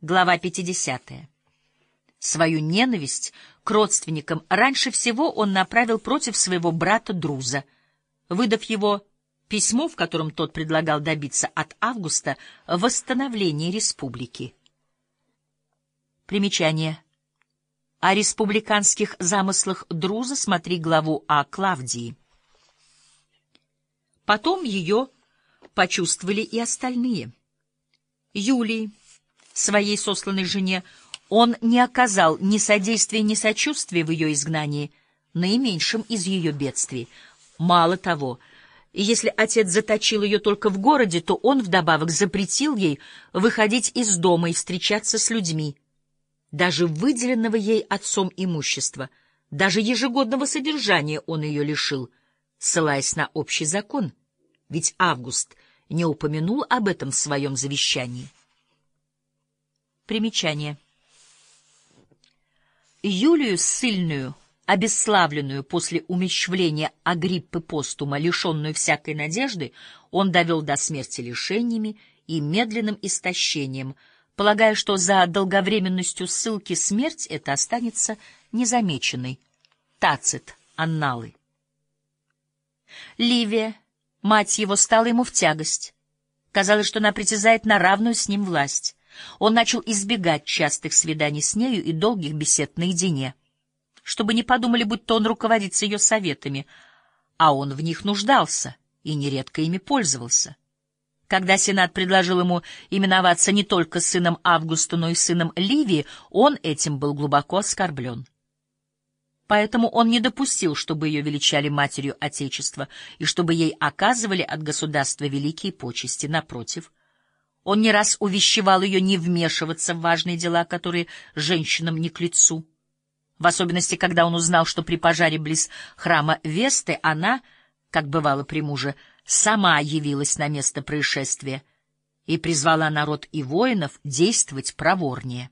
Глава 50. Свою ненависть к родственникам раньше всего он направил против своего брата Друза, выдав его письмо, в котором тот предлагал добиться от Августа восстановления республики. Примечание. О республиканских замыслах Друза смотри главу о Клавдии. Потом ее почувствовали и остальные. Юлий, своей сосланной жене, он не оказал ни содействия, ни сочувствия в ее изгнании, наименьшим из ее бедствий. Мало того, если отец заточил ее только в городе, то он вдобавок запретил ей выходить из дома и встречаться с людьми. Даже выделенного ей отцом имущества, даже ежегодного содержания он ее лишил, ссылаясь на общий закон, ведь Август не упомянул об этом в своем завещании. Примечание. Юлию Ссыльную, обесславленную после умещвления Агриппы Постума, лишенную всякой надежды, он довел до смерти лишениями и медленным истощением, полагая, что за долговременностью ссылки смерть эта останется незамеченной. Тацит, Анналы. Ливия, мать его, стала ему в тягость. Казалось, что она притязает на равную с ним власть. Он начал избегать частых свиданий с нею и долгих бесед наедине, чтобы не подумали, будто он руководится ее советами, а он в них нуждался и нередко ими пользовался. Когда Сенат предложил ему именоваться не только сыном Августа, но и сыном Ливии, он этим был глубоко оскорблен. Поэтому он не допустил, чтобы ее величали матерью Отечества и чтобы ей оказывали от государства великие почести. Напротив, он не раз увещевал ее не вмешиваться в важные дела, которые женщинам не к лицу. В особенности, когда он узнал, что при пожаре близ храма Весты она, как бывало при муже, сама явилась на место происшествия и призвала народ и воинов действовать проворнее.